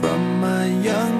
from my youngest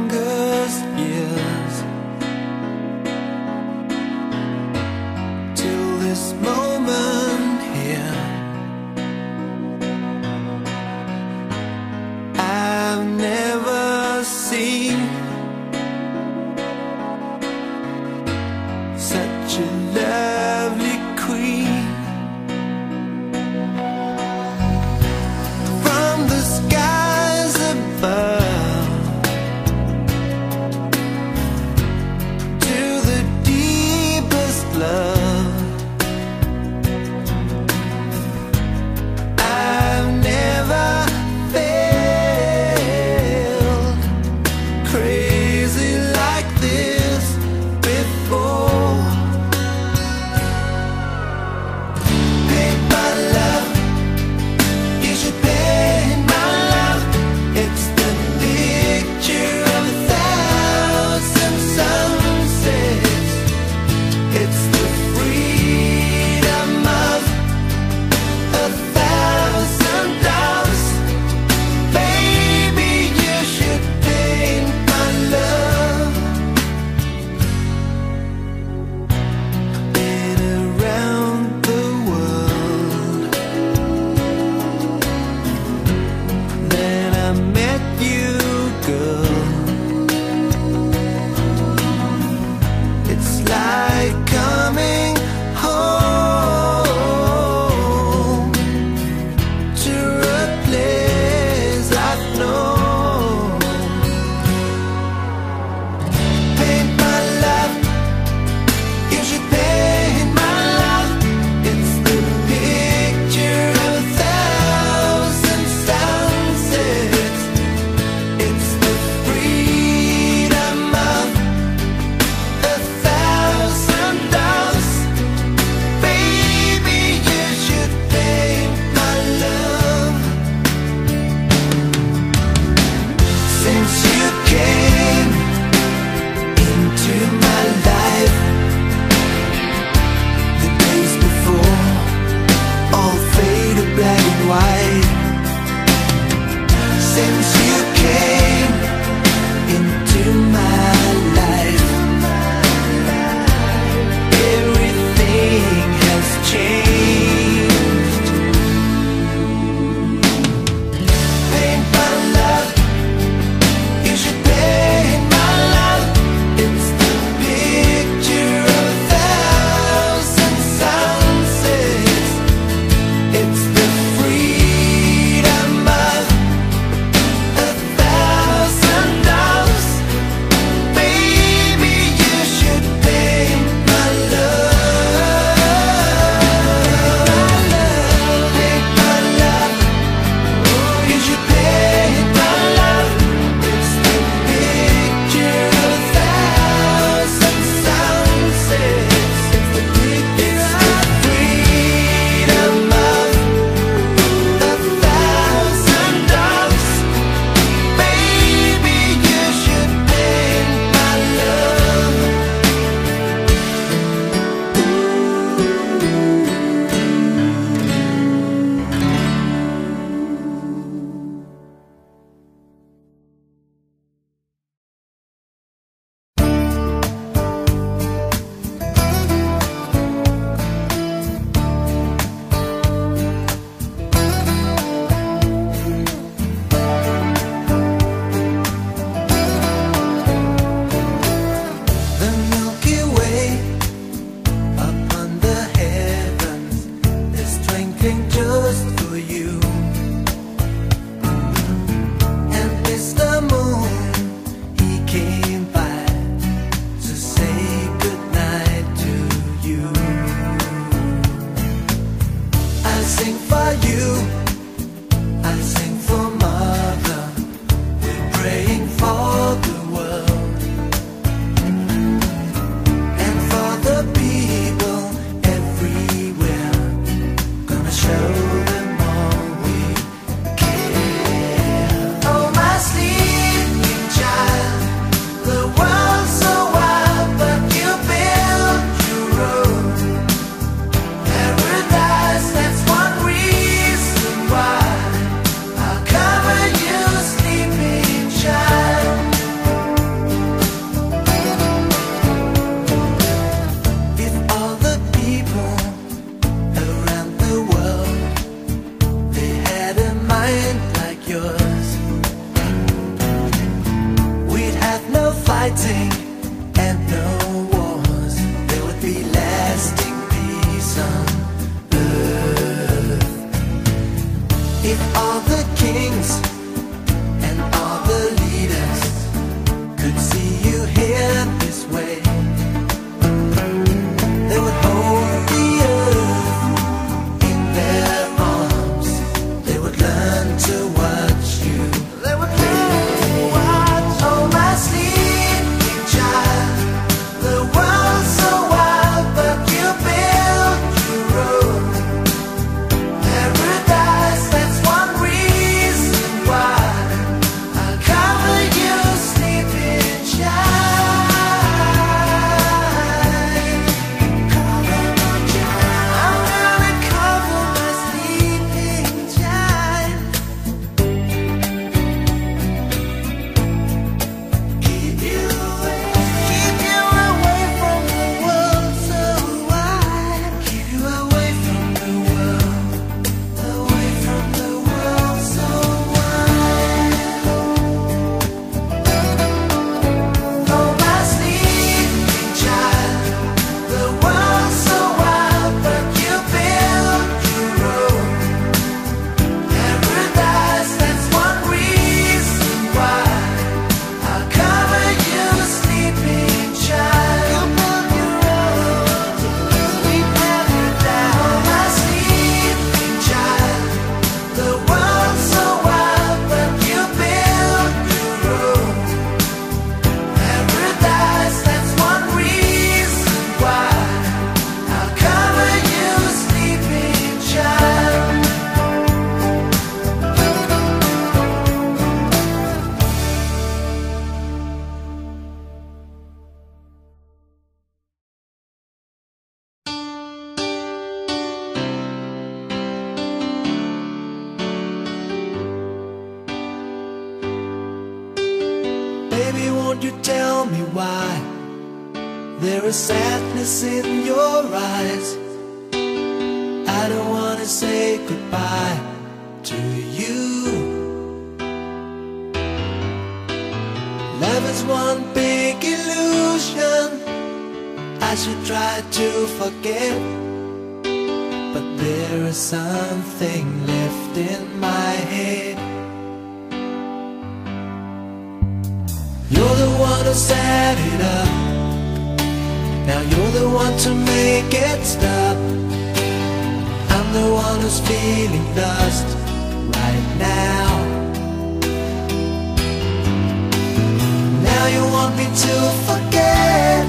want me to forget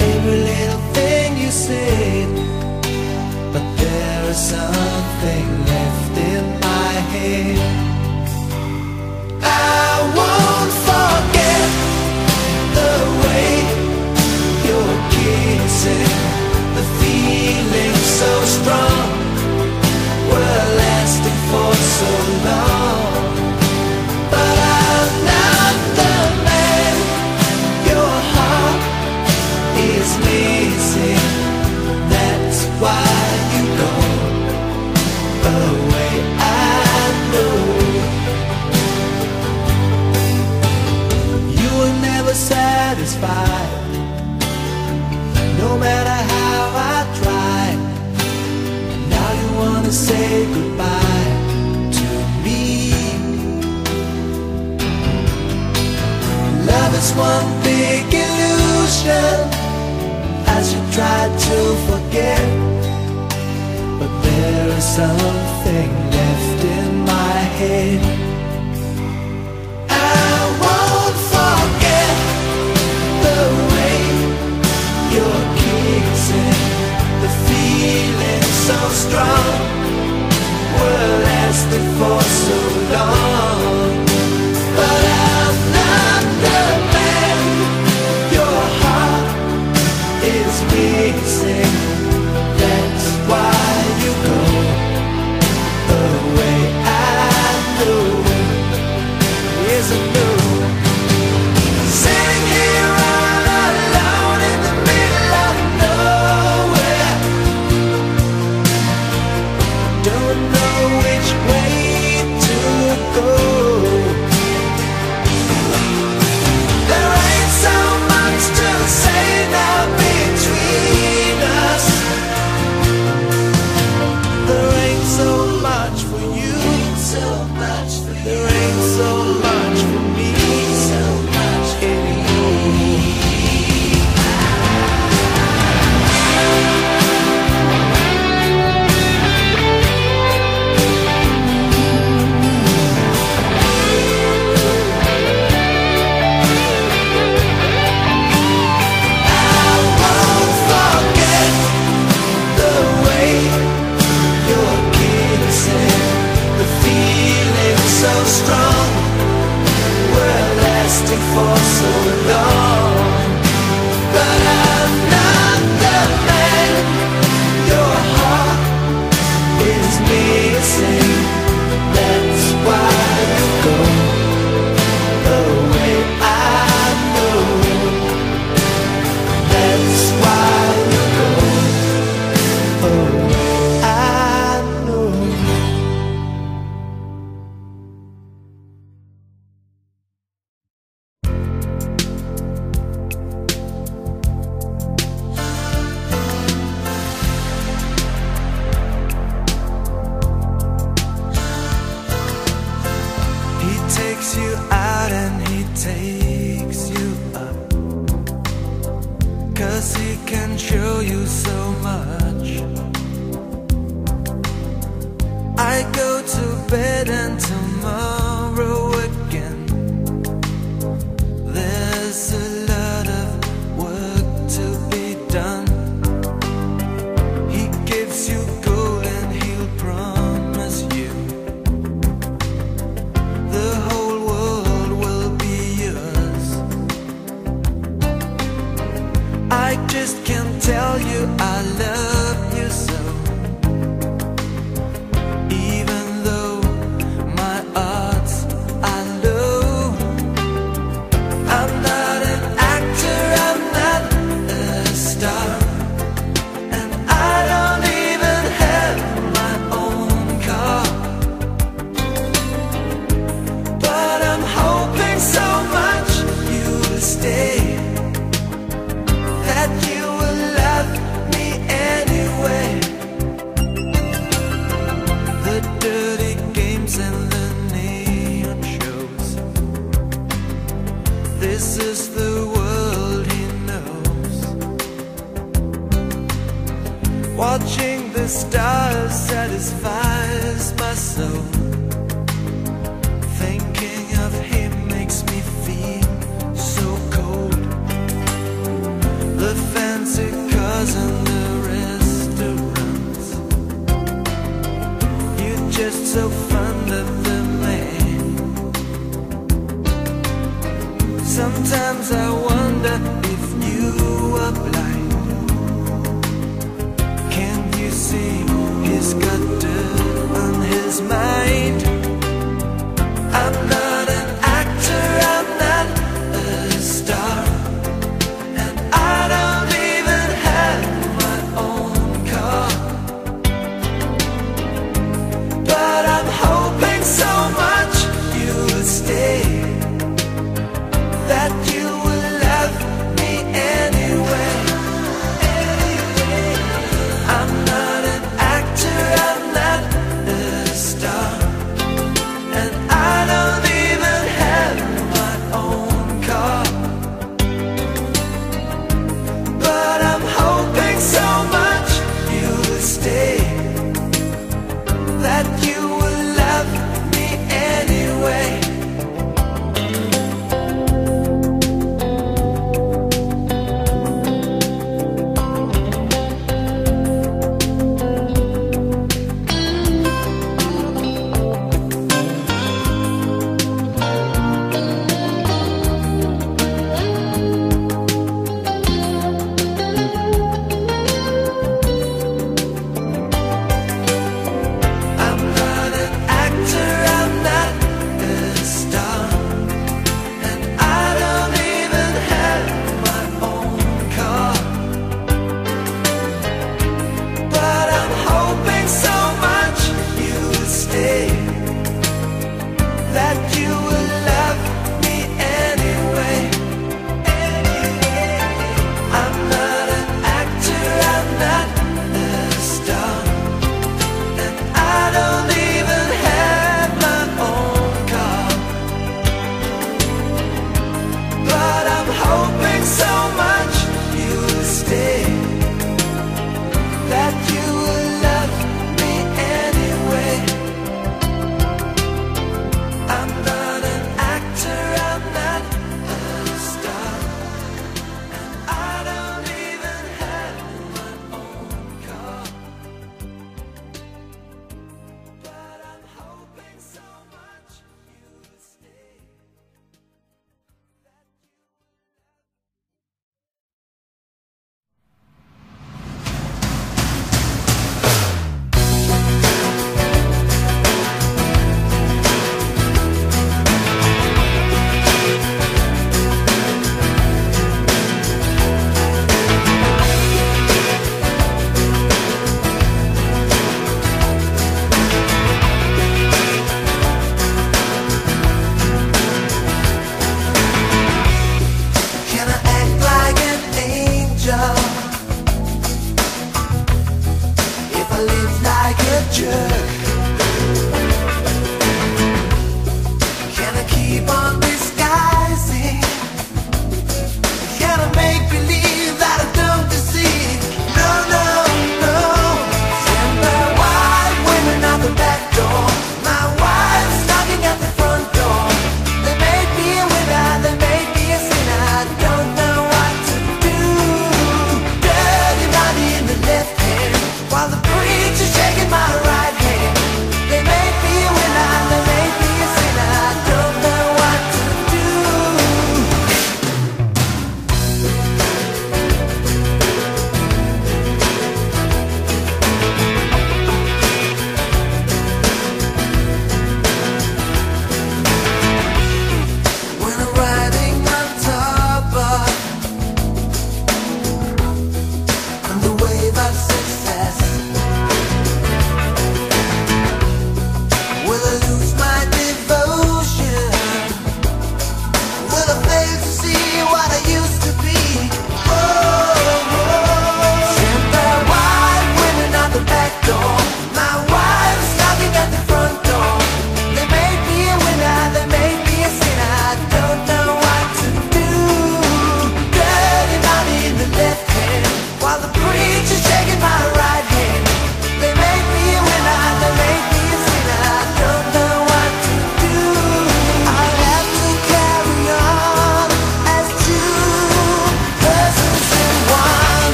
Every little thing you said. But there is something left in my head. I won't forget The way you're kissing The feeling so strong. one big illusion. As you try to forget But there is something left in my head. I won't forget the way you're kissing The feeling so strong. Will last for so long.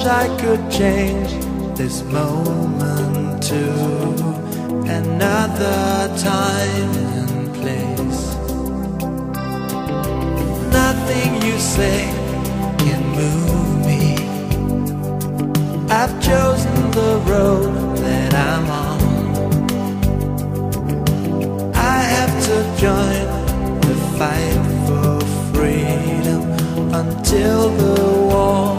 wish I could change this moment to another time and place. Nothing you say can move me. I've chosen the road that I'm on. I have to join the fight for freedom until the war.